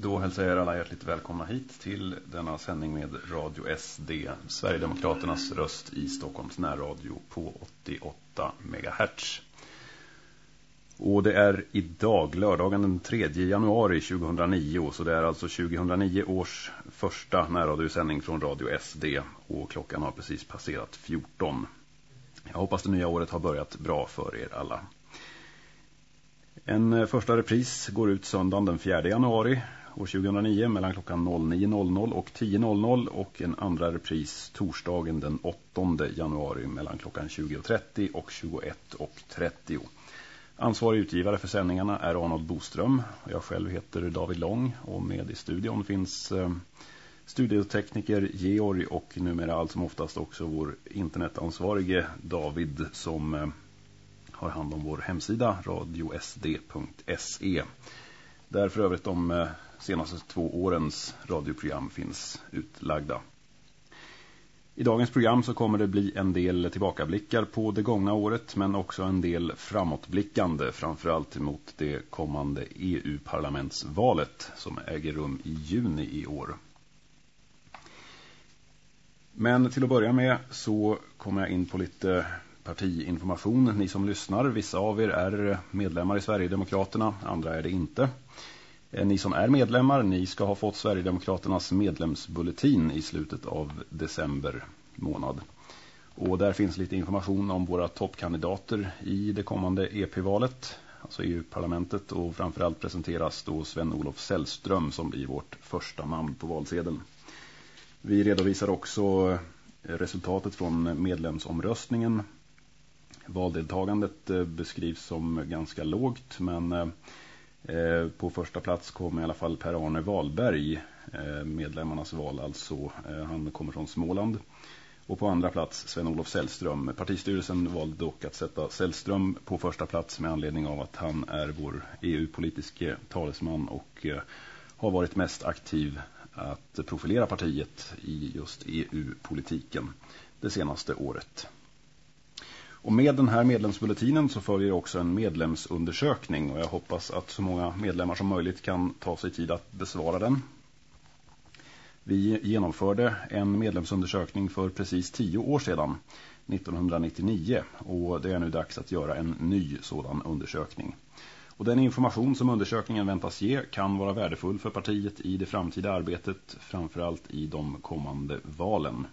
Då hälsar jag er alla hjärtligt välkomna hit till denna sändning med Radio SD, Sverigedemokraternas röst i Stockholms närradio på 88 MHz. Och det är idag, lördagen den 3 januari 2009, så det är alltså 2009 års första närradiosändning från Radio SD och klockan har precis passerat 14. Jag hoppas det nya året har börjat bra för er alla. En eh, första repris går ut söndagen den 4 januari år 2009 mellan klockan 09.00 och 10.00 och en andra repris torsdagen den 8 januari mellan klockan 20.30 och 21.30. Ansvarig utgivare för sändningarna är Arnold Boström. Jag själv heter David Lång och med i studion finns eh, studiotekniker Georg och numera allt som oftast också vår internetansvarige David som eh, har hand om vår hemsida radiosd.se. Där för övrigt de eh, senaste två årens radioprogram finns utlagda. I dagens program så kommer det bli en del tillbakablickar på det gångna året men också en del framåtblickande framförallt mot det kommande EU-parlamentsvalet som äger rum i juni i år. Men till att börja med så kommer jag in på lite partiinformation. Ni som lyssnar, vissa av er är medlemmar i Sverigedemokraterna, andra är det inte. Eh, ni som är medlemmar, ni ska ha fått Sverigedemokraternas medlemsbulletin i slutet av december månad. Och där finns lite information om våra toppkandidater i det kommande EP-valet, alltså EU-parlamentet. Och framförallt presenteras då Sven-Olof Sällström som blir vårt första namn på valsedeln. Vi redovisar också eh, resultatet från medlemsomröstningen. Valdeltagandet eh, beskrivs som ganska lågt men Eh, på första plats kom i alla fall Per-Arne Wahlberg, eh, medlemmarnas val alltså. Eh, han kommer från Småland. Och på andra plats Sven-Olof Sällström. Partistyrelsen valde dock att sätta Sällström på första plats med anledning av att han är vår EU-politiske talesman och har varit mest aktiv att profilera partiet i just EU-politiken det senaste året. Och med den här medlemsbulletinen så följer också en medlemsundersökning och jag hoppas att så många medlemmar som möjligt kan ta sig tid att besvara den. Vi genomförde en medlemsundersökning för precis tio år sedan, 1999, och det är nu dags att göra en ny sådan undersökning. Och den information som undersökningen väntas ge kan vara värdefull för partiet i det framtida arbetet, framförallt i de kommande valen.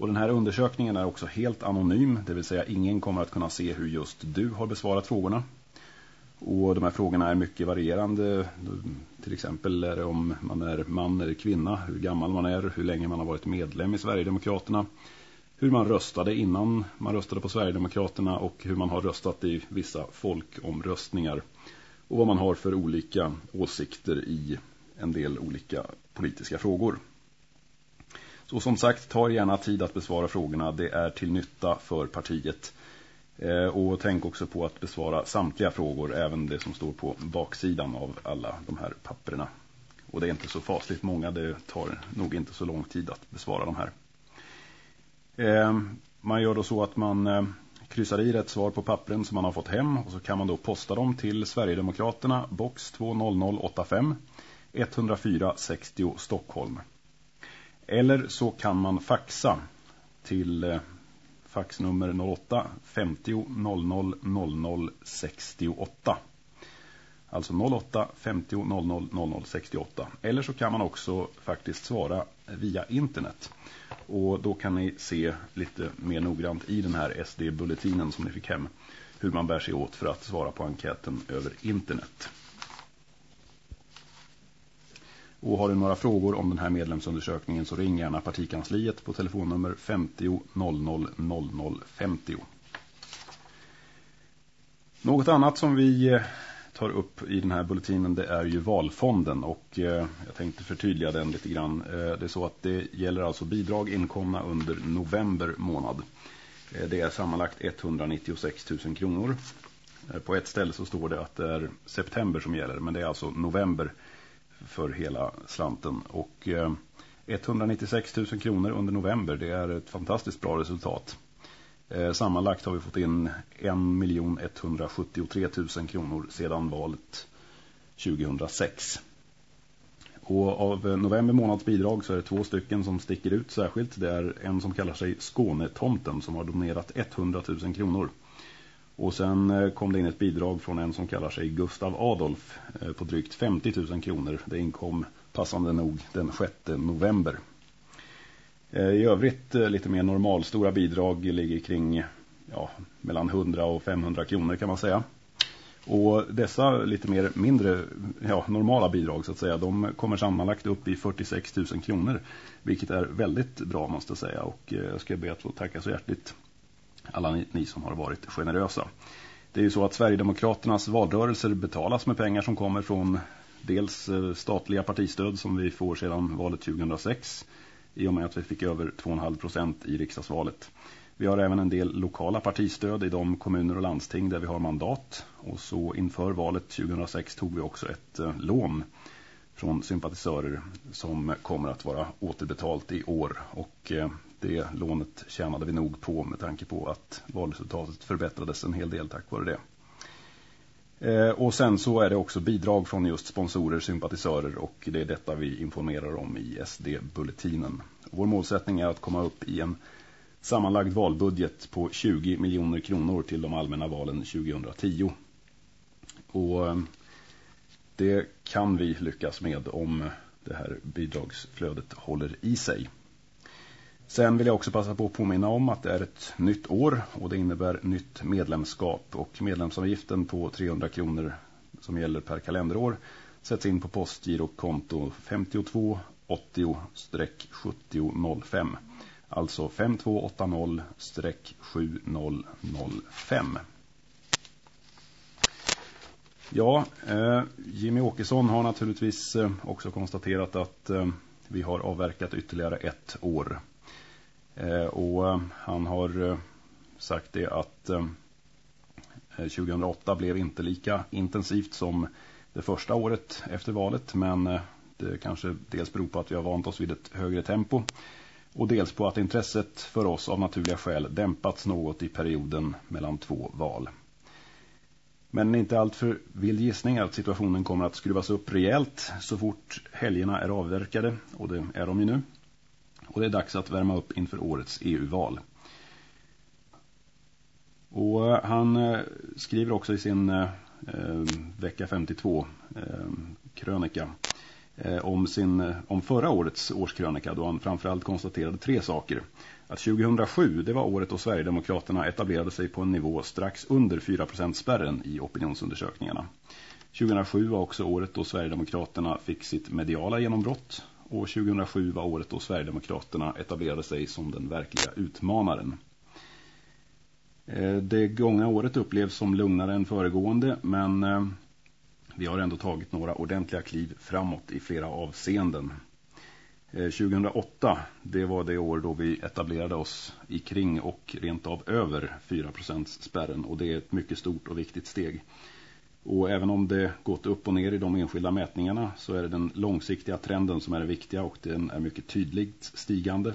Och den här undersökningen är också helt anonym, det vill säga ingen kommer att kunna se hur just du har besvarat frågorna. Och de här frågorna är mycket varierande. Till exempel är det om man är man eller kvinna, hur gammal man är, hur länge man har varit medlem i Sverigedemokraterna. Hur man röstade innan man röstade på Sverigedemokraterna och hur man har röstat i vissa folkomröstningar. Och vad man har för olika åsikter i en del olika politiska frågor. Så som sagt, ta gärna tid att besvara frågorna. Det är till nytta för partiet. Eh, och tänk också på att besvara samtliga frågor, även det som står på baksidan av alla de här papperna. Och det är inte så fasligt många, det tar nog inte så lång tid att besvara de här. Eh, man gör då så att man eh, kryssar i rätt svar på pappren som man har fått hem och så kan man då posta dem till Sverigedemokraterna, box 20085 104 60 Stockholm. Eller så kan man faxa till eh, faxnummer 08 50 00 00 68. Alltså 08 50 00 00 68. Eller så kan man också faktiskt svara via internet. Och då kan ni se lite mer noggrant i den här SD-bulletinen som ni fick hem hur man bär sig åt för att svara på enkäten över internet. Och har du några frågor om den här medlemsundersökningen så ring gärna partikansliet på telefonnummer 50 00 00 50. Något annat som vi eh, tar upp i den här bulletinen det är ju valfonden och eh, jag tänkte förtydliga den lite grann. Eh, det är så att det gäller alltså bidrag inkomna under november månad. Det är sammanlagt 196 000 kronor. På ett ställe så står det att det är september som gäller men det är alltså november för hela slanten. Och eh, 196 000 kronor under november, det är ett fantastiskt bra resultat. Eh, sammanlagt har vi fått in 1 173 000 kronor sedan valet 2006. Och av eh, november månads bidrag så är det två stycken som sticker ut särskilt. Det är en som kallar sig Skånetomten som har donerat 100 000 kronor. Och sen eh, kom det in ett bidrag från en som kallar sig Gustav Adolf eh, på drygt 50 000 kronor. Det inkom passande nog den 6 november. Eh, I övrigt lite mer normalstora bidrag ligger kring ja, mellan 100 och 500 kronor kan man säga. Och dessa lite mer mindre ja, normala bidrag så att säga, de kommer sammanlagt upp i 46 000 kronor. Vilket är väldigt bra måste jag säga och jag ska be att få tacka så hjärtligt alla ni, ni som har varit generösa. Det är ju så att Sverigedemokraternas valrörelser betalas med pengar som kommer från dels eh, statliga partistöd som vi får sedan valet 2006 i och med att vi fick över 2,5 procent i riksdagsvalet. Vi har även en del lokala partistöd i de kommuner och landsting där vi har mandat. Och så inför valet 2006 tog vi också ett eh, lån från sympatisörer som kommer att vara återbetalt i år. Och eh, det lånet tjänade vi nog på med tanke på att valresultatet förbättrades en hel del tack vare det. Eh, och sen så är det också bidrag från just sponsorer, sympatisörer och det är detta vi informerar om i SD-bulletinen. Vår målsättning är att komma upp i en sammanlagd valbudget på 20 miljoner kronor till de allmänna valen 2010. Och eh, det kan vi lyckas med om det här bidragsflödet håller i sig. Sen vill jag också passa på att påminna om att det är ett nytt år och det innebär nytt medlemskap. Och medlemsavgiften på 300 kronor som gäller per kalenderår sätts in på postgirokonto 52 80-7005 alltså 5280-7005 Ja, eh, Jimmy Åkesson har naturligtvis eh, också konstaterat att eh, vi har avverkat ytterligare ett år. Eh, och eh, han har eh, sagt det att 2008 blev inte lika intensivt som det första året efter valet. Men det kanske dels beror på att vi har vant oss vid ett högre tempo. Och dels på att intresset för oss av naturliga skäl dämpats något i perioden mellan två val. Men inte allt för vild gissning att situationen kommer att skruvas upp rejält så fort helgerna är avverkade. Och det är de ju nu och det är dags att värma upp inför årets EU-val. Och eh, han eh, skriver också i sin eh, eh vecka 52 eh, krönika eh, om, sin, om förra årets årskrönika då han framförallt konstaterade tre saker. Att 2007 det var året då Sverigedemokraterna etablerade sig på en nivå strax under 4% spärren i opinionsundersökningarna. 2007 var också året då Sverigedemokraterna fick sitt mediala genombrott och 2007 var året då Sverigedemokraterna etablerade sig som den verkliga utmanaren. Eh, det gångna året upplevs som lugnare än föregående men eh, vi har ändå tagit några ordentliga kliv framåt i flera avseenden. Eh, 2008 det var det år då vi etablerade oss i kring och rent av över 4% spärren och det är ett mycket stort och viktigt steg. Och även om det gått upp och ner i de enskilda mätningarna så är det den långsiktiga trenden som är det viktiga och den är mycket tydligt stigande.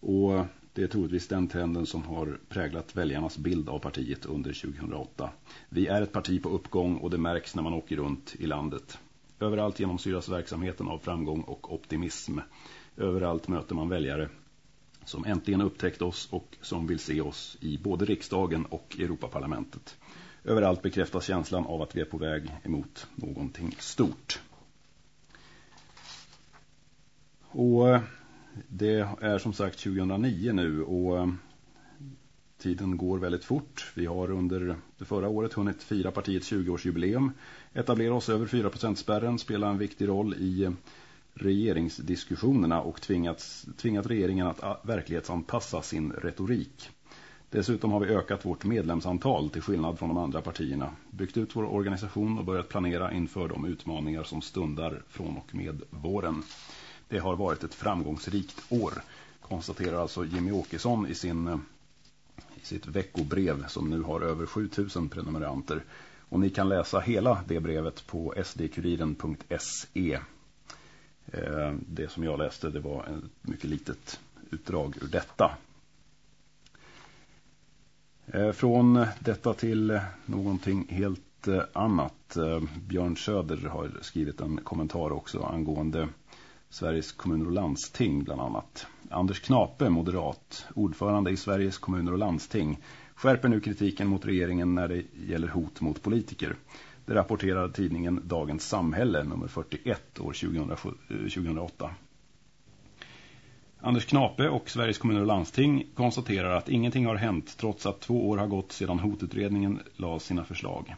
Och det är troligtvis den trenden som har präglat väljarnas bild av partiet under 2008. Vi är ett parti på uppgång och det märks när man åker runt i landet. Överallt genomsyras verksamheten av framgång och optimism. Överallt möter man väljare som äntligen upptäckt oss och som vill se oss i både riksdagen och Europaparlamentet. Överallt bekräftas känslan av att vi är på väg emot någonting stort. Och eh, det är som sagt 2009 nu och eh, tiden går väldigt fort. Vi har under det förra året hunnit fira partiets 20-årsjubileum, etablera oss över 4%-spärren, spela en viktig roll i eh, regeringsdiskussionerna och tvingat, tvingat regeringen att ah, verklighetsanpassa sin retorik. Dessutom har vi ökat vårt medlemsantal till skillnad från de andra partierna, byggt ut vår organisation och börjat planera inför de utmaningar som stundar från och med våren. Det har varit ett framgångsrikt år, konstaterar alltså Jimmy Åkesson i, sin, i sitt veckobrev som nu har över 7000 prenumeranter. Och ni kan läsa hela det brevet på sdkuriren.se. Eh, det som jag läste det var ett mycket litet utdrag ur detta. Eh, från detta till någonting helt eh, annat. Eh, Björn Söder har skrivit en kommentar också angående Sveriges kommuner och landsting bland annat. Anders Knape, moderat, ordförande i Sveriges kommuner och landsting, skärper nu kritiken mot regeringen när det gäller hot mot politiker. Det rapporterar tidningen Dagens Samhälle nummer 41 år 2008. Anders Knape och Sveriges kommuner och landsting konstaterar att ingenting har hänt trots att två år har gått sedan hotutredningen la sina förslag.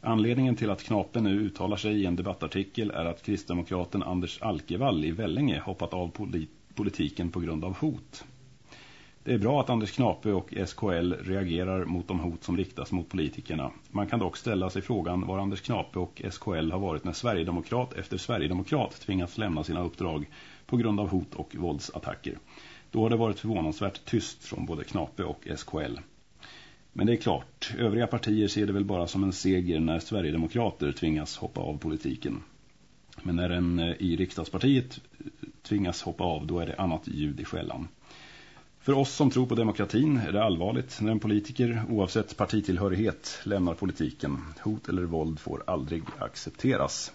Anledningen till att Knape nu uttalar sig i en debattartikel är att kristdemokraten Anders Alkevall i Vällinge hoppat av politiken på grund av hot. Det är bra att Anders Knape och SKL reagerar mot de hot som riktas mot politikerna. Man kan dock ställa sig frågan var Anders Knape och SKL har varit när Sverigedemokrat efter Sverigedemokrat tvingats lämna sina uppdrag på grund av hot och våldsattacker. Då har det varit förvånansvärt tyst från både Knape och SKL. Men det är klart, övriga partier ser det väl bara som en seger när Sverigedemokrater tvingas hoppa av politiken. Men när en eh, i riksdagspartiet eh, tvingas hoppa av, då är det annat ljud i skällan. För oss som tror på demokratin är det allvarligt när en politiker, oavsett partitillhörighet, lämnar politiken. Hot eller våld får aldrig accepteras.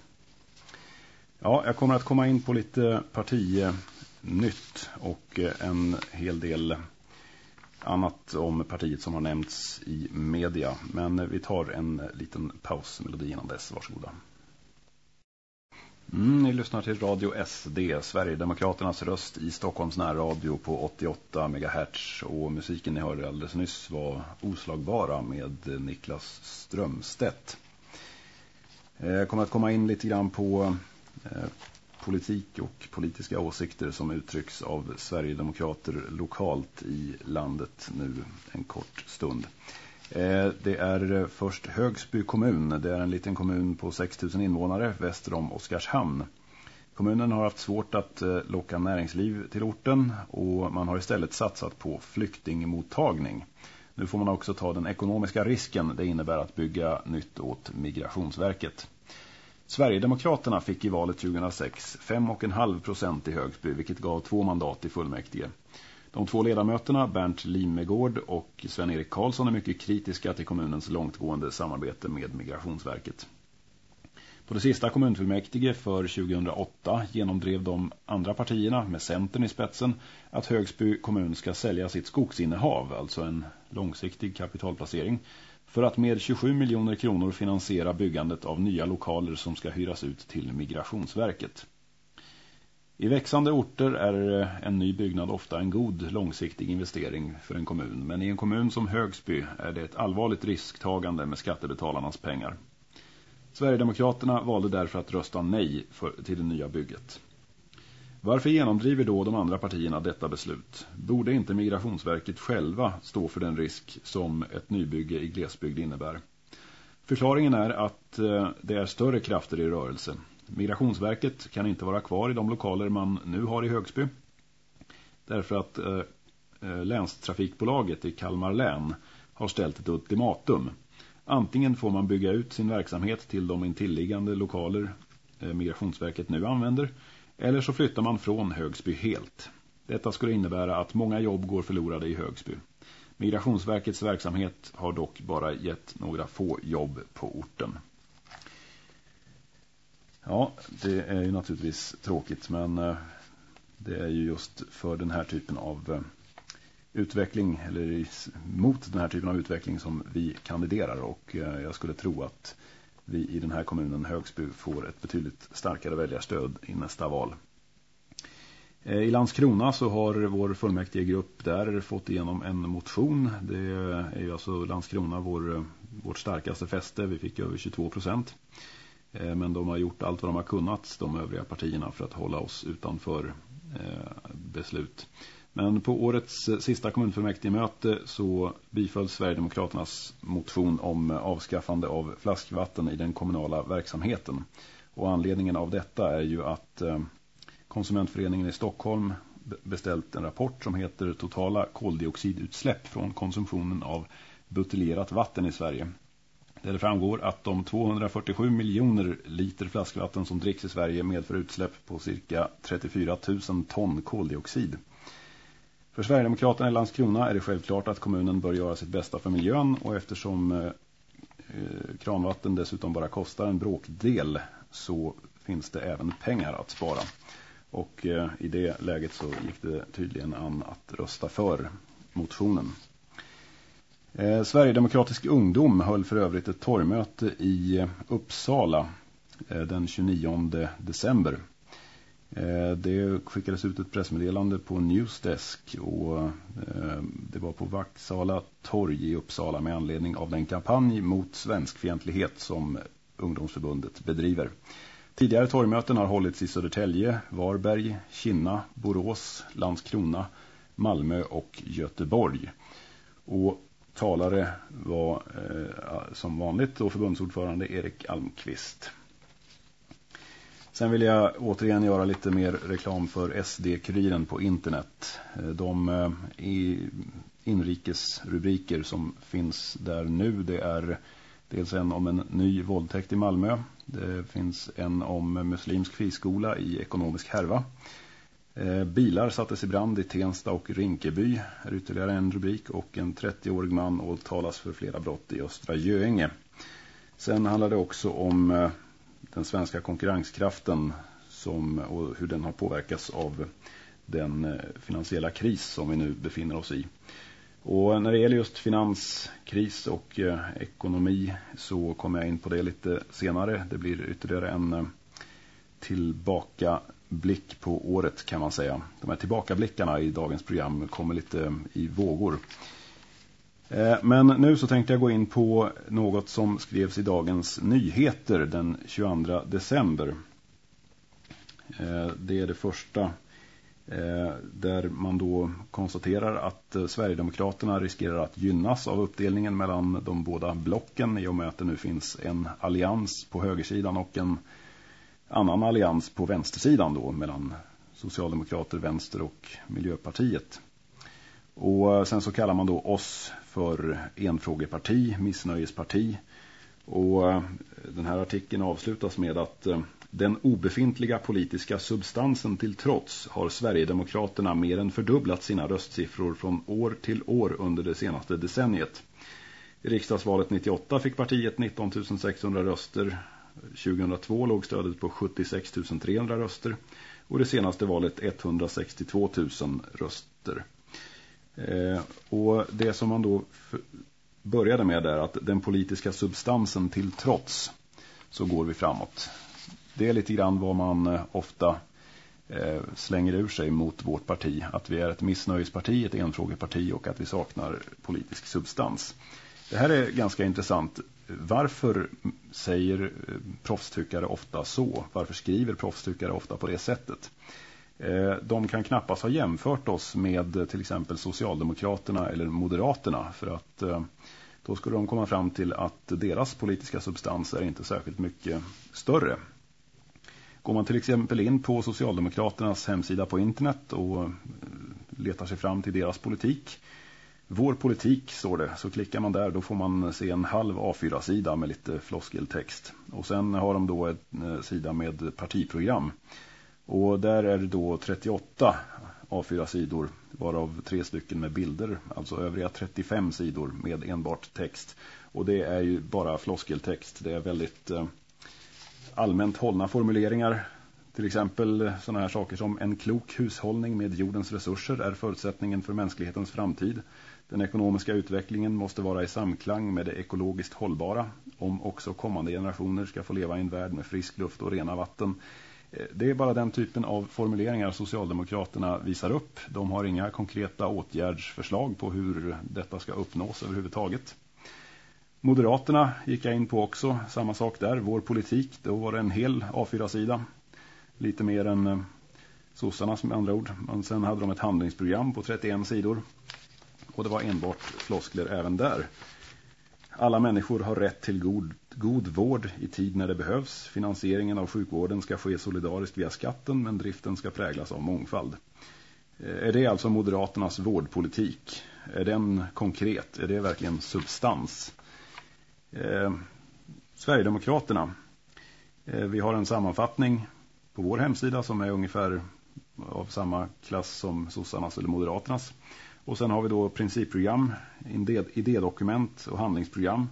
Ja, jag kommer att komma in på lite partinytt och eh, en hel del annat om partiet som har nämnts i media. Men eh, vi tar en liten pausmelodi innan dess. Varsågoda. Mm, ni lyssnar till Radio SD, Sverigedemokraternas röst i Stockholms närradio på 88 MHz. Och musiken ni hörde alldeles nyss var Oslagbara med Niklas Strömstedt. Eh, jag kommer att komma in lite grann på Eh, politik och politiska åsikter som uttrycks av Sverigedemokrater lokalt i landet nu en kort stund. Eh, det är eh, först Högsby kommun. Det är en liten kommun på 6 000 invånare väster om Oskarshamn. Kommunen har haft svårt att locka näringsliv till orten och man har istället satsat på flyktingmottagning. Nu får man också ta den ekonomiska risken det innebär att bygga nytt åt Migrationsverket. Sverigedemokraterna fick i valet 2006 5,5 procent i Högsby vilket gav två mandat i fullmäktige. De två ledamöterna, Bernt Limegård och Sven-Erik Karlsson, är mycket kritiska till kommunens långtgående samarbete med Migrationsverket. På det sista kommunfullmäktige för 2008 genomdrev de andra partierna med Centern i spetsen att Högsby kommun ska sälja sitt skogsinnehav, alltså en långsiktig kapitalplacering, för att med 27 miljoner kronor finansiera byggandet av nya lokaler som ska hyras ut till Migrationsverket. I växande orter är eh, en ny byggnad ofta en god långsiktig investering för en kommun. Men i en kommun som Högsby är det ett allvarligt risktagande med skattebetalarnas pengar. Sverigedemokraterna valde därför att rösta nej för, till det nya bygget. Varför genomdriver då de andra partierna detta beslut? Borde inte Migrationsverket själva stå för den risk som ett nybygge i glesbygd innebär? Förklaringen är att eh, det är större krafter i rörelse. Migrationsverket kan inte vara kvar i de lokaler man nu har i Högsby. Därför att eh, eh, länstrafikbolaget i Kalmar län har ställt ett ultimatum. Antingen får man bygga ut sin verksamhet till de intilliggande lokaler eh, Migrationsverket nu använder eller så flyttar man från Högsby helt. Detta skulle innebära att många jobb går förlorade i Högsby. Migrationsverkets verksamhet har dock bara gett några få jobb på orten. Ja, det är ju naturligtvis tråkigt men eh, det är ju just för den här typen av eh, utveckling eller mot den här typen av utveckling som vi kandiderar och eh, jag skulle tro att vi i den här kommunen Högsby får ett betydligt starkare väljarstöd i nästa val. Eh, I Landskrona så har vår fullmäktigegrupp där fått igenom en motion. Det är ju alltså Landskrona vår, vårt starkaste fäste. Vi fick över 22 procent. Eh, men de har gjort allt vad de har kunnat, de övriga partierna, för att hålla oss utanför eh, beslut. Men på årets eh, sista kommunfullmäktigemöte så biföll Sverigedemokraternas motion om eh, avskaffande av flaskvatten i den kommunala verksamheten. Och anledningen av detta är ju att eh, Konsumentföreningen i Stockholm beställt en rapport som heter Totala koldioxidutsläpp från konsumtionen av buteljerat vatten i Sverige där det framgår att de 247 miljoner liter flaskvatten som dricks i Sverige medför utsläpp på cirka 34 000 ton koldioxid. För Sverigedemokraterna i Landskrona är det självklart att kommunen bör göra sitt bästa för miljön och eftersom eh, eh, kranvatten dessutom bara kostar en bråkdel så finns det även pengar att spara. Och eh, i det läget så gick det tydligen an att rösta för motionen. Eh, Sverigedemokratisk ungdom höll för övrigt ett torgmöte i Uppsala eh, den 29 december. Eh, det skickades ut ett pressmeddelande på Newsdesk och eh, det var på Vaxala torg i Uppsala med anledning av den kampanj mot svenskfientlighet som ungdomsförbundet bedriver. Tidigare torgmöten har hållits i Södertälje, Varberg, Kinna, Borås, Landskrona, Malmö och Göteborg. Och talare var eh, som vanligt då förbundsordförande Erik Almqvist. Sen vill jag återigen göra lite mer reklam för SD-kuriren på internet. Eh, de eh, inrikesrubriker som finns där nu det är dels en om en ny våldtäkt i Malmö. Det finns en om muslimsk friskola i ekonomisk härva. Eh, bilar sattes i brand i Tensta och Rinkeby är ytterligare en rubrik och en 30-årig man åtalas för flera brott i Östra Göinge. Sen handlar det också om den svenska konkurrenskraften som, och hur den har påverkats av den eh, finansiella kris som vi nu befinner oss i. Och när det gäller just finanskris och eh, ekonomi så kommer jag in på det lite senare. Det blir ytterligare en eh, tillbakablick på året kan man säga. De här tillbakablickarna i dagens program kommer lite i vågor. Eh, men nu så tänkte jag gå in på något som skrevs i dagens nyheter den 22 december. Eh, det är det första eh, där man då konstaterar att Sverigedemokraterna riskerar att gynnas av uppdelningen mellan de båda blocken i och med att det nu finns en allians på högersidan och en annan allians på vänstersidan då mellan Socialdemokrater, Vänster och Miljöpartiet. Och sen så kallar man då oss för enfrågeparti, missnöjesparti. Och eh, den här artikeln avslutas med att eh, den obefintliga politiska substansen till trots har Sverigedemokraterna mer än fördubblat sina röstsiffror från år till år under det senaste decenniet. I riksdagsvalet 98 fick partiet 19 600 röster. 2002 låg stödet på 76 300 röster. Och det senaste valet 162 000 röster. Eh, och det som man då började med är att den politiska substansen till trots så går vi framåt. Det är lite grann vad man eh, ofta eh, slänger ur sig mot vårt parti. Att vi är ett missnöjesparti, ett enfrågeparti och att vi saknar politisk substans. Det här är ganska intressant. Varför säger proffstyckare ofta så? Varför skriver proffstyckare ofta på det sättet? Eh, de kan knappast ha jämfört oss med eh, till exempel Socialdemokraterna eller Moderaterna för att eh, då skulle de komma fram till att deras politiska substans är inte särskilt mycket större. Går man till exempel in på Socialdemokraternas hemsida på internet och letar sig fram till deras politik. Vår politik står det, så klickar man där då får man se en halv A4-sida med lite floskeltext. Och sen har de då en sida med partiprogram. Och där är det då 38 A4-sidor varav tre stycken med bilder, alltså övriga 35 sidor med enbart text. Och det är ju bara floskeltext. Det är väldigt eh, allmänt hållna formuleringar. Till exempel eh, sådana här saker som en klok hushållning med jordens resurser är förutsättningen för mänsklighetens framtid. Den ekonomiska utvecklingen måste vara i samklang med det ekologiskt hållbara om också kommande generationer ska få leva i en värld med frisk luft och rena vatten. Det är bara den typen av formuleringar Socialdemokraterna visar upp. De har inga konkreta åtgärdsförslag på hur detta ska uppnås överhuvudtaget. Moderaterna gick jag in på också, samma sak där. Vår politik, då var det en hel A4-sida. Lite mer än sossarna sossarnas med andra ord. Men sen hade de ett handlingsprogram på 31 sidor. Och det var enbart floskler även där. Alla människor har rätt till god, god vård i tid när det behövs. Finansieringen av sjukvården ska ske solidariskt via skatten men driften ska präglas av mångfald. Eh, är det alltså Moderaternas vårdpolitik? Är den konkret? Är det verkligen substans? Eh, Sverigedemokraterna. Eh, vi har en sammanfattning på vår hemsida som är ungefär av samma klass som sossarnas eller moderaternas. Och sen har vi då principprogram, idédokument och handlingsprogram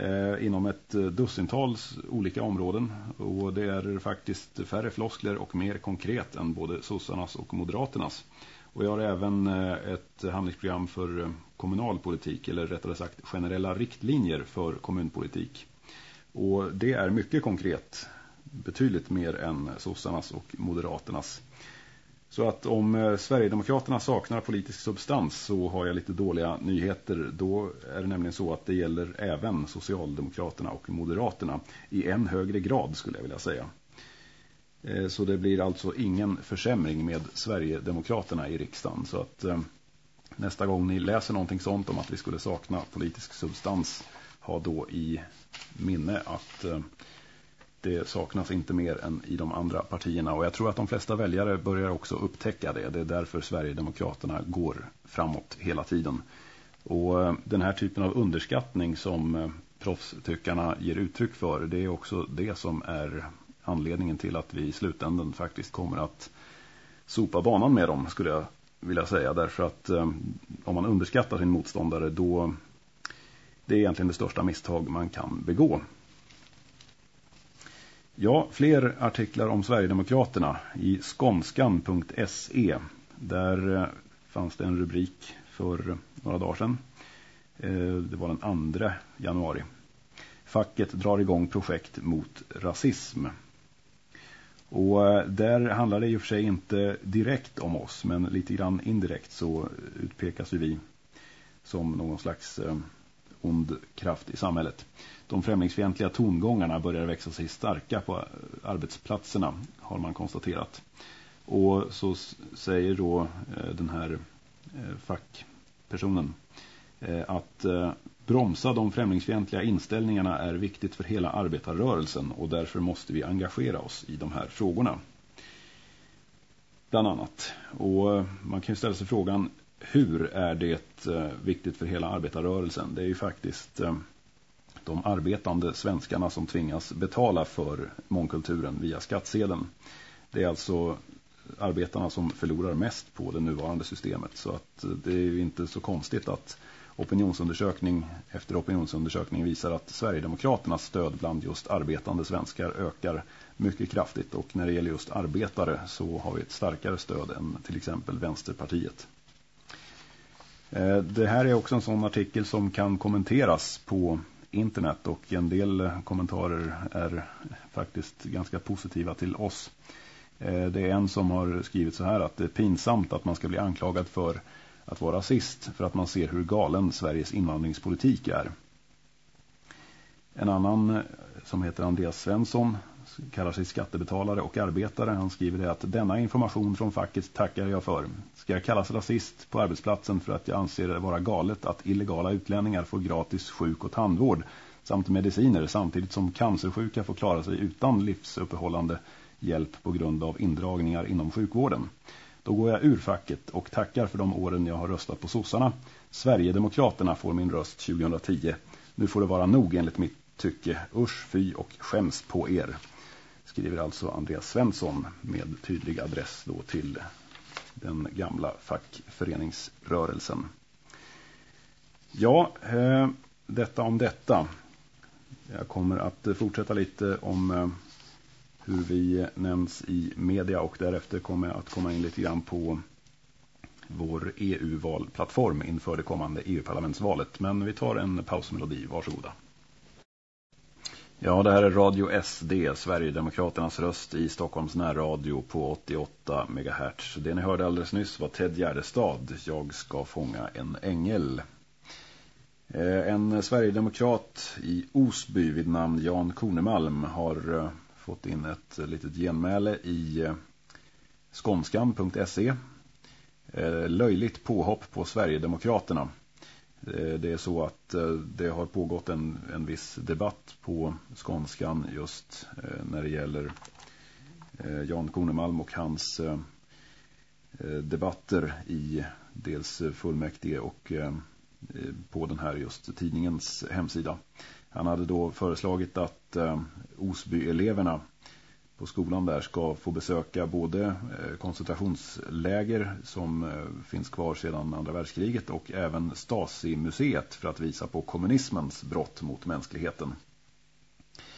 eh, inom ett eh, dussintals olika områden och det är faktiskt färre floskler och mer konkret än både sossarnas och moderaternas. Och jag har även eh, ett handlingsprogram för eh, kommunalpolitik eller rättare sagt generella riktlinjer för kommunpolitik. Och det är mycket konkret, betydligt mer än sossarnas och moderaternas. Så att om eh, Sverigedemokraterna saknar politisk substans så har jag lite dåliga nyheter. Då är det nämligen så att det gäller även Socialdemokraterna och Moderaterna i en högre grad skulle jag vilja säga. Eh, så det blir alltså ingen försämring med Sverigedemokraterna i riksdagen. Så att eh, nästa gång ni läser någonting sånt om att vi skulle sakna politisk substans ha då i minne att det saknas inte mer än i de andra partierna. Och jag tror att de flesta väljare börjar också upptäcka det. Det är därför Sverigedemokraterna går framåt hela tiden. Och eh, den här typen av underskattning som eh, proffstyckarna ger uttryck för, det är också det som är anledningen till att vi i slutändan faktiskt kommer att sopa banan med dem, skulle jag vilja säga. Därför att eh, om man underskattar sin motståndare, då det är egentligen det största misstag man kan begå. Ja, fler artiklar om Sverigedemokraterna i skånskan.se. Där eh, fanns det en rubrik för eh, några dagar sedan. Eh, det var den 2 januari. Facket drar igång projekt mot rasism. Och där handlar det i och för sig inte direkt om oss, men lite grann indirekt så utpekas vi som någon slags ond kraft i samhället. De främlingsfientliga tongångarna börjar växa sig starka på arbetsplatserna har man konstaterat. Och så säger då eh, den här eh, fackpersonen eh, att bromsa de främlingsfientliga inställningarna är viktigt för hela arbetarrörelsen och därför måste vi engagera oss i de här frågorna. Bland annat. Och man kan ju ställa sig frågan hur är det viktigt för hela arbetarrörelsen? Det är ju faktiskt de arbetande svenskarna som tvingas betala för mångkulturen via skattsedeln. Det är alltså arbetarna som förlorar mest på det nuvarande systemet. Så att eh, det är ju inte så konstigt att opinionsundersökning efter opinionsundersökning visar att Sverigedemokraternas stöd bland just arbetande svenskar ökar mycket kraftigt. Och när det gäller just arbetare så har vi ett starkare stöd än till exempel Vänsterpartiet. Eh, det här är också en sån artikel som kan kommenteras på internet och en del kommentarer är faktiskt ganska positiva till oss. Eh, det är en som har skrivit så här att det är pinsamt att man ska bli anklagad för att vara rasist för att man ser hur galen Sveriges invandringspolitik är. En annan eh, som heter Andreas Svensson kallar sig skattebetalare och arbetare. Han skriver det att denna information från facket tackar jag för. Ska jag kallas rasist på arbetsplatsen för att jag anser det vara galet att illegala utlänningar får gratis sjuk- och tandvård samt mediciner samtidigt som cancersjuka får klara sig utan livsuppehållande hjälp på grund av indragningar inom sjukvården. Då går jag ur facket och tackar för de åren jag har röstat på sossarna. Sverigedemokraterna får min röst 2010. Nu får det vara nog enligt mitt tycke. Usch, fy och skäms på er skriver alltså Andreas Svensson med tydlig adress då till den gamla fackföreningsrörelsen. Ja, eh, detta om detta. Jag kommer att fortsätta lite om eh, hur vi nämns i media och därefter kommer jag att komma in lite grann på vår EU-valplattform inför det kommande EU-parlamentsvalet. Men vi tar en pausmelodi, varsågoda. Ja, det här är Radio SD, Sverigedemokraternas röst i Stockholms närradio på 88 MHz. Det ni hörde alldeles nyss var Ted Gärdestad, Jag ska fånga en ängel. Eh, en Sverigedemokrat i Osby vid namn Jan Kornemalm har eh, fått in ett litet genmäle i eh, skånskan.se. Löjligt påhopp på Sverigedemokraterna. Eh, det är så att eh, det har pågått en, en viss debatt på Skånskan just eh, när det gäller Jan Kornemalm och hans debatter i dels fullmäktige och på den här just tidningens hemsida. Han hade då föreslagit att Osby-eleverna på skolan där ska få besöka både eh, koncentrationsläger som eh, finns kvar sedan andra världskriget och även Stasi-museet för att visa på kommunismens brott mot mänskligheten.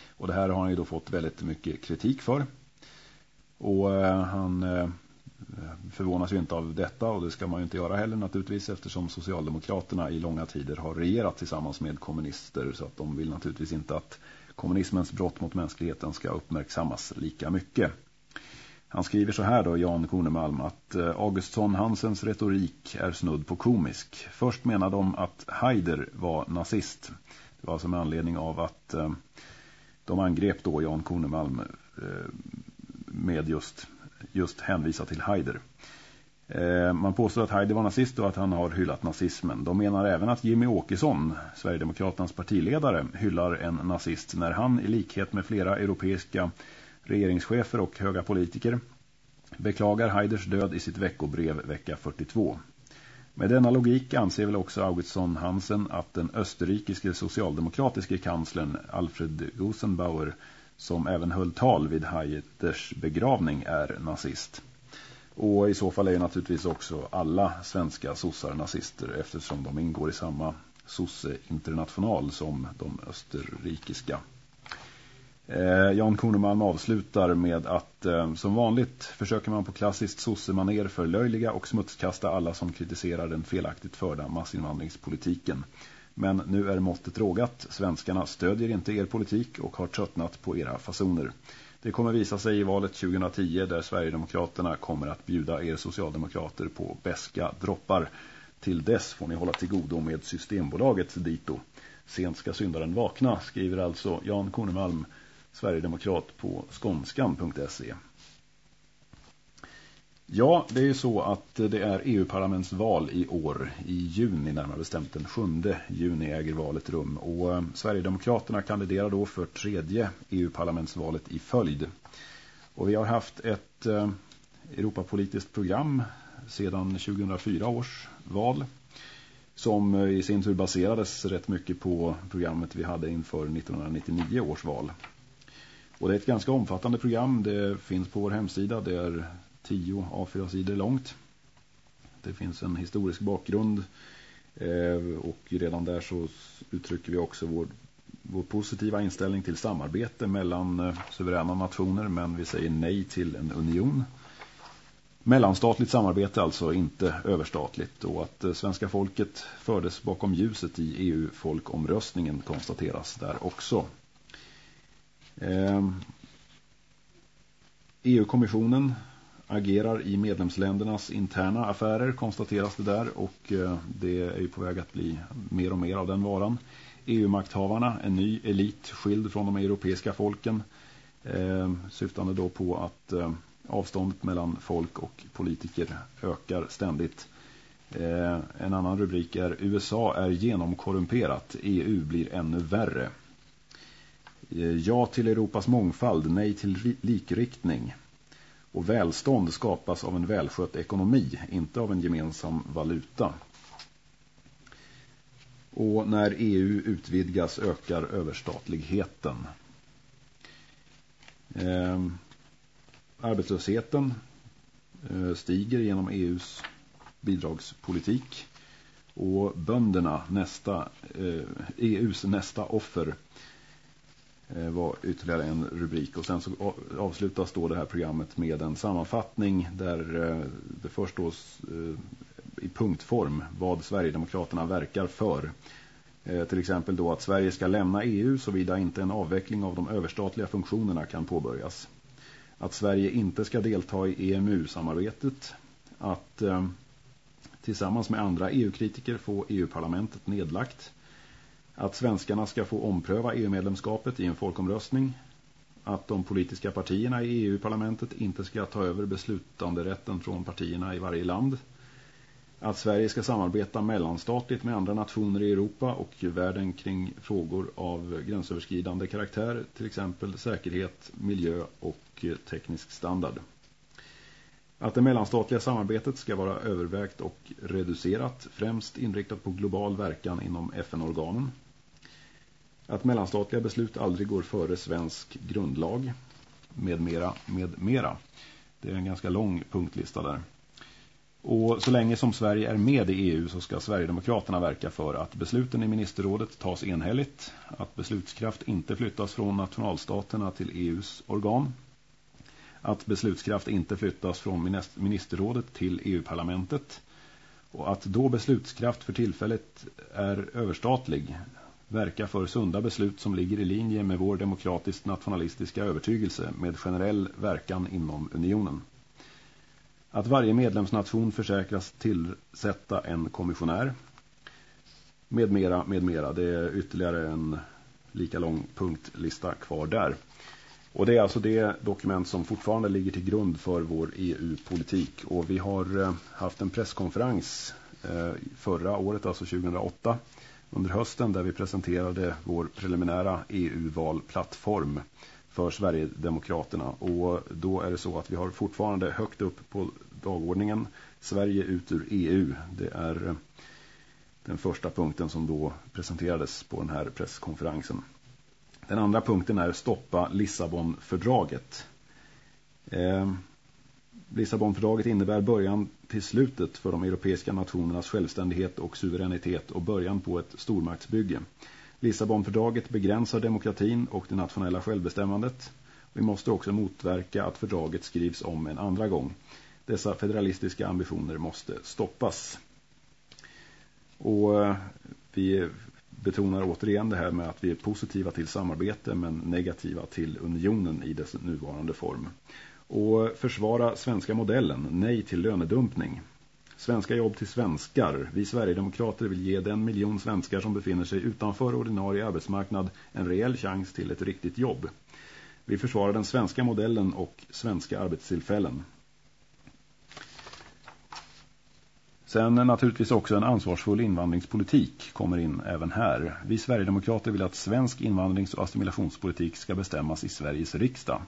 Och det här har han ju då fått väldigt mycket kritik för. Och eh, han förvånas ju inte av detta och det ska man ju inte göra heller naturligtvis eftersom Socialdemokraterna i långa tider har regerat tillsammans med kommunister så att de vill naturligtvis inte att kommunismens brott mot mänskligheten ska uppmärksammas lika mycket. Han skriver så här då, Jan Kornemalm, att eh, Augustsson Hansens retorik är snudd på komisk. Först menar de att Haider var nazist. Det var alltså med anledning av att eh, de angrep då Jan Kornemalm eh, med just, just hänvisa till Haider. Eh, man påstår att Heide var nazist och att han har hyllat nazismen. De menar även att Jimmy Åkesson, Sverigedemokraternas partiledare, hyllar en nazist när han i likhet med flera europeiska regeringschefer och höga politiker beklagar Haiders död i sitt veckobrev vecka 42. Med denna logik anser väl också Augustsson Hansen att den österrikiske socialdemokratiske kanslern Alfred Gusenbauer som även höll tal vid Haiders begravning är nazist. Och i så fall är ju naturligtvis också alla svenska sossar nazister eftersom de ingår i samma sosse-international som de österrikiska. Eh, Jan Kornemalm avslutar med att eh, som vanligt försöker man på klassiskt sossemaner förlöjliga och smutskasta alla som kritiserar den felaktigt förda massinvandringspolitiken. Men nu är måttet rågat. Svenskarna stödjer inte er politik och har tröttnat på era fasoner. Det kommer visa sig i valet 2010 där Sverigedemokraterna kommer att bjuda er socialdemokrater på beska droppar. Till dess får ni hålla till godo med Systembolagets dito. Sent ska syndaren vakna, skriver alltså Jan Kornemalm, Sverigedemokrat på skånskan.se. Ja, det är ju så att det är EU-parlamentsval i år, i juni närmare bestämt den 7 juni äger valet rum. Och eh, Sverigedemokraterna kandiderar då för tredje EU-parlamentsvalet i följd. Och vi har haft ett eh, Europapolitiskt program sedan 2004 års val som eh, i sin tur baserades rätt mycket på programmet vi hade inför 1999 års val. Och det är ett ganska omfattande program, det finns på vår hemsida, det är tio A4-sidor långt. Det finns en historisk bakgrund eh, och redan där så uttrycker vi också vår, vår positiva inställning till samarbete mellan eh, suveräna nationer men vi säger nej till en union. Mellanstatligt samarbete alltså, inte överstatligt och att eh, svenska folket fördes bakom ljuset i EU-folkomröstningen konstateras där också. E EU-kommissionen agerar i medlemsländernas interna affärer konstateras det där och eh, det är ju på väg att bli mer och mer av den varan. EU-makthavarna, en ny elit skild från de europeiska folken eh, syftande då på att eh, avståndet mellan folk och politiker ökar ständigt. En annan rubrik är USA är genomkorrumperat, EU blir ännu värre. Ja till Europas mångfald, nej till likriktning. Och välstånd skapas av en välskött ekonomi, inte av en gemensam valuta. Och när EU utvidgas ökar överstatligheten. Eh, arbetslösheten eh, stiger genom EUs bidragspolitik. Och bönderna, nästa, eh, EUs nästa offer Eh, var ytterligare en rubrik. Och sen så avslutas då det här programmet med en sammanfattning där eh, det först då eh, i punktform vad Sverigedemokraterna verkar för. Till exempel då att Sverige ska lämna EU såvida inte en avveckling av de överstatliga funktionerna kan påbörjas. Att Sverige inte ska delta i EMU-samarbetet. Att tillsammans med andra EU-kritiker få EU-parlamentet nedlagt att svenskarna ska få ompröva EU-medlemskapet i en folkomröstning, att de politiska partierna i EU-parlamentet inte ska ta över beslutanderätten från partierna i varje land, att Sverige ska samarbeta mellanstatligt med andra nationer i Europa och världen kring frågor av gränsöverskridande karaktär, till exempel säkerhet, miljö och teknisk standard. Att det mellanstatliga samarbetet ska vara övervägt och reducerat, främst inriktat på global verkan inom FN-organen att mellanstatliga beslut aldrig går före svensk grundlag, med mera, med mera. Det är en ganska lång punktlista där. Och så länge som Sverige är med i EU så ska Sverigedemokraterna verka för att besluten i ministerrådet tas enhälligt, att beslutskraft inte flyttas från nationalstaterna till EUs organ, att beslutskraft inte flyttas från ministerrådet till EU-parlamentet och att då beslutskraft för tillfället är överstatlig verka för sunda beslut som ligger i linje med vår demokratiskt nationalistiska övertygelse med generell verkan inom unionen. Att varje medlemsnation försäkras tillsätta en kommissionär med mera, med mera. Det är ytterligare en lika lång punktlista kvar där. Och det är alltså det dokument som fortfarande ligger till grund för vår EU-politik. Och vi har eh, haft en presskonferens eh, förra året, alltså 2008, under hösten där vi presenterade vår preliminära EU-valplattform för Sverigedemokraterna. Och då är det så att vi har fortfarande högt upp på dagordningen Sverige ut ur EU. Det är eh, den första punkten som då presenterades på den här presskonferensen. Den andra punkten är stoppa Lissabonfördraget. Eh, Lissabonfördraget innebär början till slutet för de europeiska nationernas självständighet och suveränitet och början på ett stormaktsbygge. Lissabonfördraget begränsar demokratin och det nationella självbestämmandet. Vi måste också motverka att fördraget skrivs om en andra gång. Dessa federalistiska ambitioner måste stoppas. Och eh, vi betonar återigen det här med att vi är positiva till samarbete men negativa till unionen i dess nuvarande form. Och försvara svenska modellen, nej till lönedumpning. Svenska jobb till svenskar. Vi Sverigedemokrater vill ge den miljon svenskar som befinner sig utanför ordinarie arbetsmarknad en rejäl chans till ett riktigt jobb. Vi försvarar den svenska modellen och svenska arbetstillfällen. Sen naturligtvis också en ansvarsfull invandringspolitik kommer in även här. Vi Sverigedemokrater vill att svensk invandrings- och assimilationspolitik ska bestämmas i Sveriges riksdag.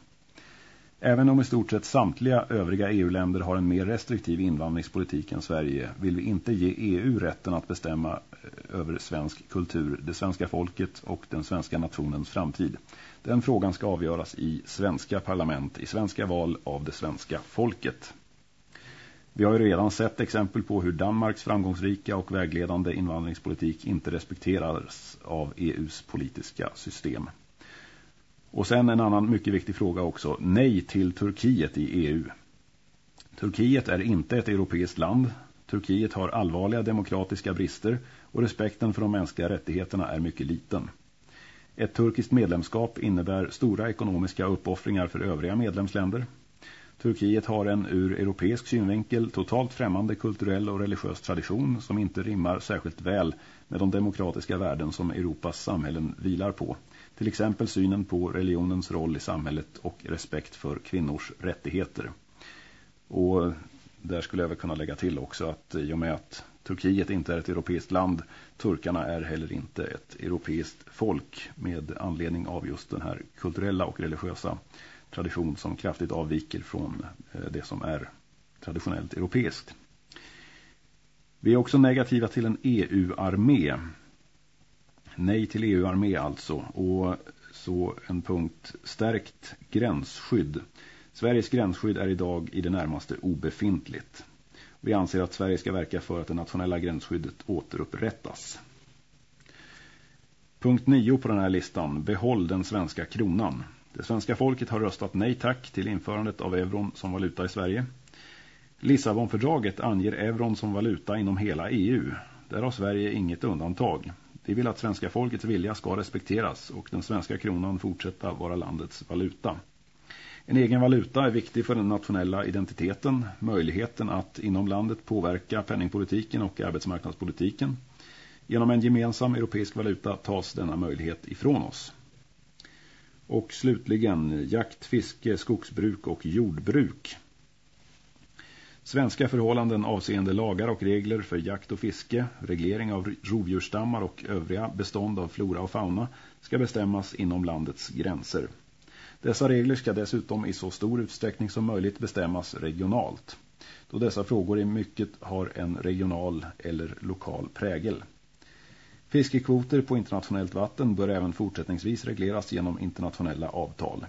Även om i stort sett samtliga övriga EU-länder har en mer restriktiv invandringspolitik än Sverige vill vi inte ge EU rätten att bestämma eh, över svensk kultur, det svenska folket och den svenska nationens framtid. Den frågan ska avgöras i svenska parlament, i svenska val av det svenska folket. Vi har ju redan sett exempel på hur Danmarks framgångsrika och vägledande invandringspolitik inte respekteras av EUs politiska system. Och sen en annan mycket viktig fråga också. Nej till Turkiet i EU. Turkiet är inte ett europeiskt land. Turkiet har allvarliga demokratiska brister och respekten för de mänskliga rättigheterna är mycket liten. Ett turkiskt medlemskap innebär stora ekonomiska uppoffringar för övriga medlemsländer. Turkiet har en ur europeisk synvinkel totalt främmande kulturell och religiös tradition som inte rimmar särskilt väl med de demokratiska värden som Europas samhällen vilar på. Till exempel synen på religionens roll i samhället och respekt för kvinnors rättigheter. Och där skulle jag väl kunna lägga till också att i och med att Turkiet inte är ett europeiskt land, turkarna är heller inte ett europeiskt folk med anledning av just den här kulturella och religiösa tradition som kraftigt avviker från eh, det som är traditionellt europeiskt. Vi är också negativa till en EU-armé. Nej till EU-armé alltså. Och så en punkt stärkt gränsskydd. Sveriges gränsskydd är idag i det närmaste obefintligt. Vi anser att Sverige ska verka för att det nationella gränsskyddet återupprättas. Punkt 9 på den här listan. Behåll den svenska kronan. Det svenska folket har röstat nej tack till införandet av euron som valuta i Sverige. Lissabonfördraget anger euron som valuta inom hela EU. Där har Sverige inget undantag. Vi vill att svenska folkets vilja ska respekteras och den svenska kronan fortsätta vara landets valuta. En egen valuta är viktig för den nationella identiteten, möjligheten att inom landet påverka penningpolitiken och arbetsmarknadspolitiken. Genom en gemensam europeisk valuta tas denna möjlighet ifrån oss. Och slutligen jakt, fiske, skogsbruk och jordbruk. Svenska förhållanden avseende lagar och regler för jakt och fiske, reglering av rovdjurstammar och övriga bestånd av flora och fauna ska bestämmas inom landets gränser. Dessa regler ska dessutom i så stor utsträckning som möjligt bestämmas regionalt, då dessa frågor i mycket har en regional eller lokal prägel. Fiskekvoter på internationellt vatten bör även fortsättningsvis regleras genom internationella avtal.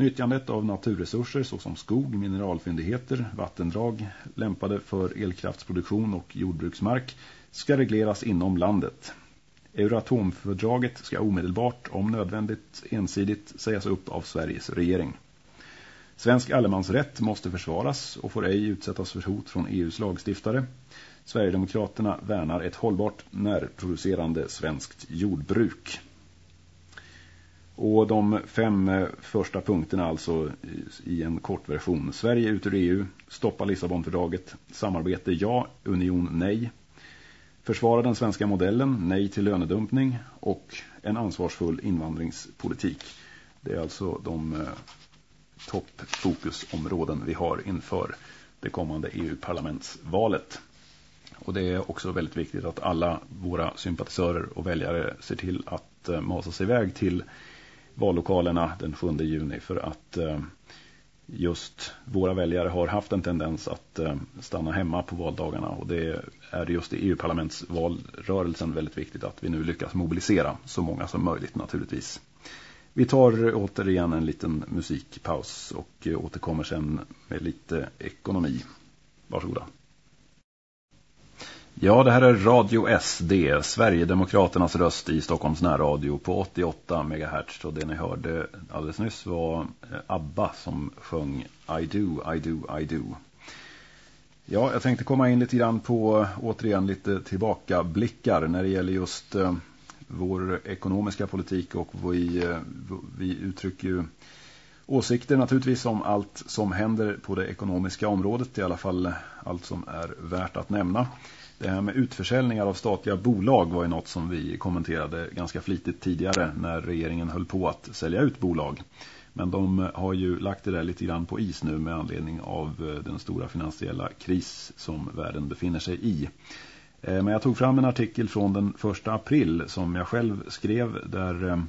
Nyttjandet av naturresurser såsom skog, mineralfyndigheter, vattendrag lämpade för elkraftsproduktion och jordbruksmark ska regleras inom landet. Euratomfördraget ska omedelbart, om nödvändigt, ensidigt sägas upp av Sveriges regering. Svensk allemansrätt måste försvaras och får ej utsättas för hot från EUs lagstiftare. Sverigedemokraterna värnar ett hållbart närproducerande svenskt jordbruk. Och de fem eh, första punkterna alltså i en kort version. Sverige ut ur EU, stoppa Lissabonfördraget, samarbete ja, union nej. Försvara den svenska modellen, nej till lönedumpning och en ansvarsfull invandringspolitik. Det är alltså de eh, toppfokusområden vi har inför det kommande EU-parlamentsvalet. Och det är också väldigt viktigt att alla våra sympatisörer och väljare ser till att eh, masa sig iväg till vallokalerna den 7 juni för att eh, just våra väljare har haft en tendens att eh, stanna hemma på valdagarna och det är just i EU-parlamentsvalrörelsen väldigt viktigt att vi nu lyckas mobilisera så många som möjligt naturligtvis. Vi tar återigen en liten musikpaus och eh, återkommer sen med lite ekonomi. Varsågoda. Ja, det här är Radio SD, Sverigedemokraternas röst i Stockholms närradio på 88 MHz. Och det ni hörde alldeles nyss var eh, ABBA som sjöng I do, I do, I do. Ja, jag tänkte komma in lite grann på eh, återigen lite tillbakablickar när det gäller just eh, vår ekonomiska politik och vi, eh, vi uttrycker ju åsikter naturligtvis om allt som händer på det ekonomiska området, i alla fall allt som är värt att nämna. Det här med utförsäljningar av statliga bolag var ju något som vi kommenterade ganska flitigt tidigare när regeringen höll på att sälja ut bolag. Men de har ju lagt det där lite grann på is nu med anledning av eh, den stora finansiella kris som världen befinner sig i. Eh, men jag tog fram en artikel från den 1 april som jag själv skrev där eh,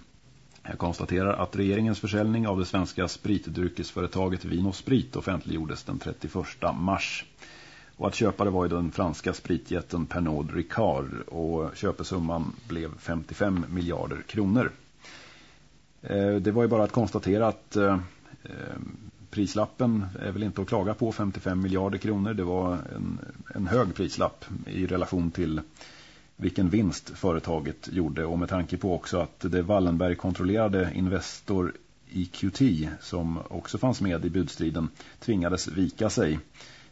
jag konstaterar att regeringens försäljning av det svenska spritdryckesföretaget Vin och Sprit offentliggjordes den 31 mars. Och att köpare var ju den franska spritjätten Pernod Ricard och köpesumman blev 55 miljarder kronor. Eh, det var ju bara att konstatera att eh, eh, prislappen är väl inte att klaga på 55 miljarder kronor. Det var en, en hög prislapp i relation till vilken vinst företaget gjorde och med tanke på också att det Wallenberg kontrollerade Investor EQT som också fanns med i budstriden tvingades vika sig.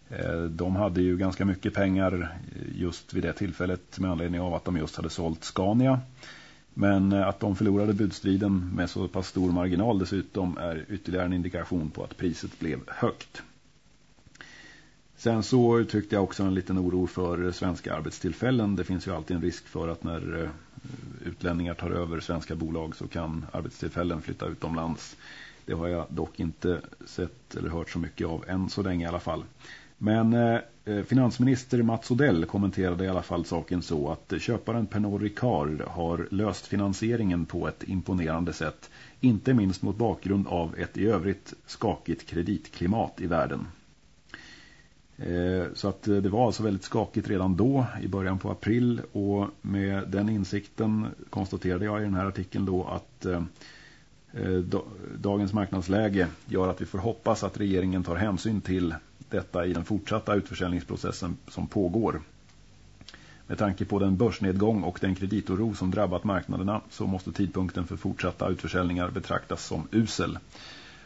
Eh, de hade ju ganska mycket pengar eh, just vid det tillfället med anledning av att de just hade sålt Scania. Men eh, att de förlorade budstriden med så pass stor marginal dessutom är ytterligare en indikation på att priset blev högt. Sen så uttryckte jag också en liten oro för svenska arbetstillfällen. Det finns ju alltid en risk för att när utlänningar tar över svenska bolag så kan arbetstillfällen flytta utomlands. Det har jag dock inte sett eller hört så mycket av än så länge i alla fall. Men eh, eh, finansminister Mats Odell kommenterade i alla fall saken så att köparen Pernod Ricard har löst finansieringen på ett imponerande sätt. Inte minst mot bakgrund av ett i övrigt skakigt kreditklimat i världen. Eh, så att eh, det var alltså väldigt skakigt redan då i början på april och med den insikten konstaterade jag i den här artikeln då att eh, eh dagens marknadsläge gör att vi får hoppas att regeringen tar hänsyn till detta i den fortsatta utförsäljningsprocessen som pågår. Med tanke på den börsnedgång och den kreditoro som drabbat marknaderna så måste tidpunkten för fortsatta utförsäljningar betraktas som usel.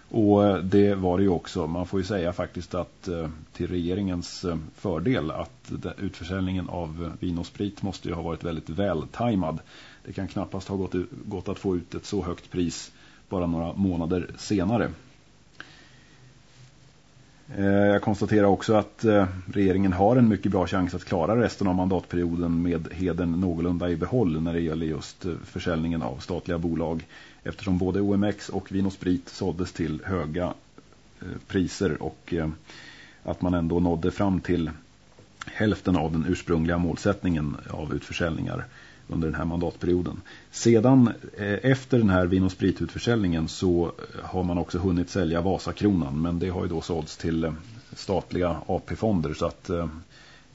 Och eh, det var det ju också. Man får ju säga faktiskt att eh, till regeringens eh, fördel att utförsäljningen av vin och sprit måste ju ha varit väldigt vältajmad. Det kan knappast ha gått, gått att få ut ett så högt pris bara några månader senare. Eh, jag konstaterar också att eh, regeringen har en mycket bra chans att klara resten av mandatperioden med heden någorlunda i behåll när det gäller just eh, försäljningen av statliga bolag. Eftersom både OMX och Vin och Sprit såldes till höga priser och att man ändå nådde fram till hälften av den ursprungliga målsättningen av utförsäljningar under den här mandatperioden. Sedan eh, efter den här vin- och spritutförsäljningen så eh, har man också hunnit sälja Vasakronan men det har ju då sålts till eh, statliga AP-fonder så att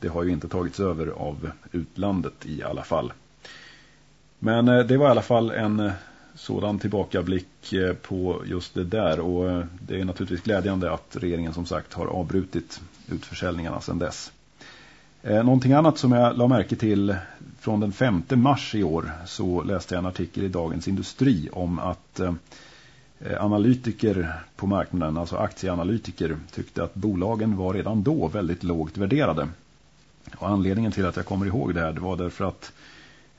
det har ju inte tagits över av utlandet i alla fall. Men det var i alla fall en sådan tillbakablick på just det där och det är naturligtvis glädjande att regeringen som sagt har avbrutit utförsäljningarna sedan dess. Eh, någonting annat som jag la märke till från den 5 mars i år så läste jag en artikel i Dagens Industri om att eh, analytiker på marknaden, alltså aktieanalytiker, tyckte att bolagen var redan då väldigt lågt värderade. Och anledningen till att jag kommer ihåg det här det var därför att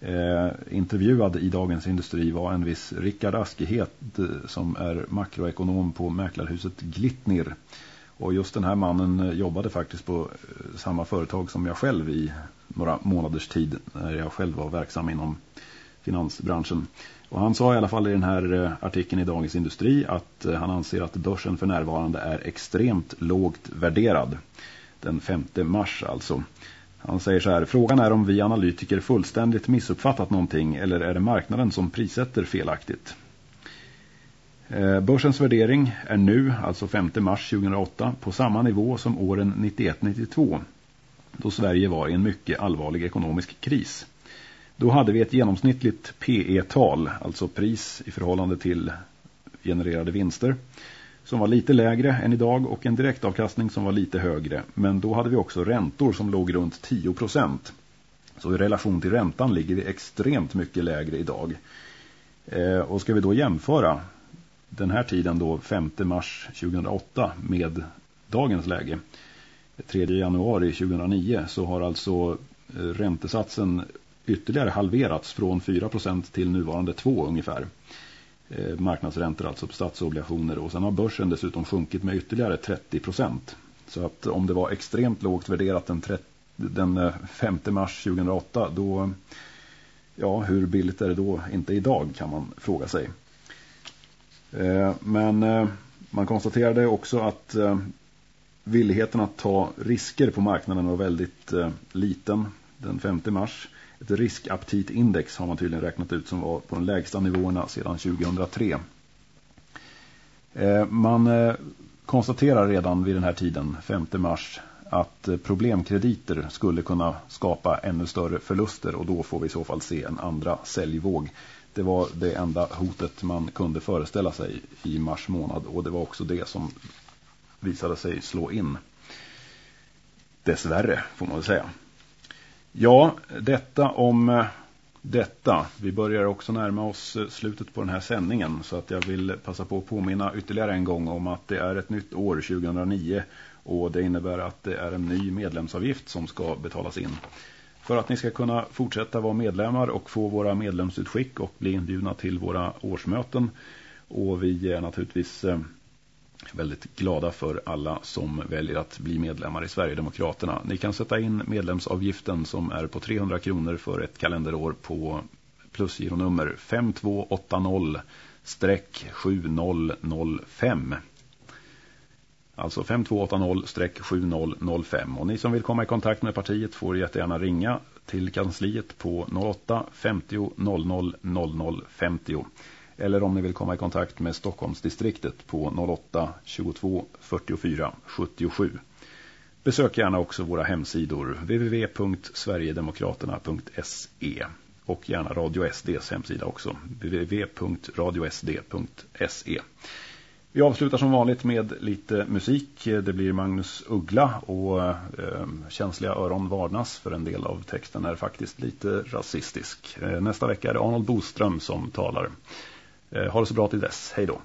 eh, intervjuad i Dagens Industri var en viss Rickard Askehet som är makroekonom på mäklarhuset Glittnir. Och just den här mannen eh, jobbade faktiskt på eh, samma företag som jag själv i några månaders tid när jag själv var verksam inom finansbranschen. Och han sa i alla fall i den här eh, artikeln i Dagens Industri att han anser att börsen för närvarande är extremt lågt värderad. Den 5 mars alltså. Han säger så här, frågan är om vi analytiker fullständigt missuppfattat någonting eller är det marknaden som prissätter felaktigt? Eh, börsens värdering är nu, alltså 5 mars 2008, på samma nivå som åren 91-92 då Sverige var i en mycket allvarlig ekonomisk kris. Då hade vi ett genomsnittligt PE-tal, alltså pris i förhållande till genererade vinster, som var lite lägre än idag och en direktavkastning som var lite högre. Men då hade vi också räntor som låg runt 10 procent. Så i relation till räntan ligger vi extremt mycket lägre idag. Eh, och ska vi då jämföra den här tiden då 5 mars 2008 med dagens läge 3 januari 2009 så har alltså eh, räntesatsen ytterligare halverats från 4% till nuvarande 2 ungefär. Eh, marknadsräntor alltså på statsobligationer och sen har börsen dessutom sjunkit med ytterligare 30 procent. Så att om det var extremt lågt värderat den, 30, den eh, 5 mars 2008 då, ja hur billigt är det då inte idag kan man fråga sig. Eh, men eh, man konstaterade också att eh, villigheten att ta risker på marknaden var väldigt liten den 5 mars. Ett riskaptitindex har man tydligen räknat ut som var på de lägsta nivåerna sedan 2003. Man konstaterar redan vid den här tiden, 5 mars, att problemkrediter skulle kunna skapa ännu större förluster och då får vi i så fall se en andra säljvåg. Det var det enda hotet man kunde föreställa sig i mars månad och det var också det som visade sig slå in. Dessvärre får man väl säga. Ja, detta om eh, detta. Vi börjar också närma oss eh, slutet på den här sändningen så att jag vill passa på att påminna ytterligare en gång om att det är ett nytt år 2009 och det innebär att det är en ny medlemsavgift som ska betalas in. För att ni ska kunna fortsätta vara medlemmar och få våra medlemsutskick och bli inbjudna till våra årsmöten och vi är naturligtvis eh, väldigt glada för alla som väljer att bli medlemmar i Sverigedemokraterna. Ni kan sätta in medlemsavgiften som är på 300 kronor för ett kalenderår på plusgironummer 5280-7005. Alltså 5280-7005. Och ni som vill komma i kontakt med partiet får jättegärna ringa till kansliet på 08 50 00 00 50 eller om ni vill komma i kontakt med Stockholmsdistriktet på 08 22 44 77. Besök gärna också våra hemsidor www.sverigedemokraterna.se och gärna Radio SDs hemsida också www.radiosd.se. Vi avslutar som vanligt med lite musik. Det blir Magnus Uggla och eh, känsliga öron varnas för en del av texten är faktiskt lite rasistisk. Eh, nästa vecka är det Arnold Boström som talar. Eh, ha det så bra till dess. Hej då.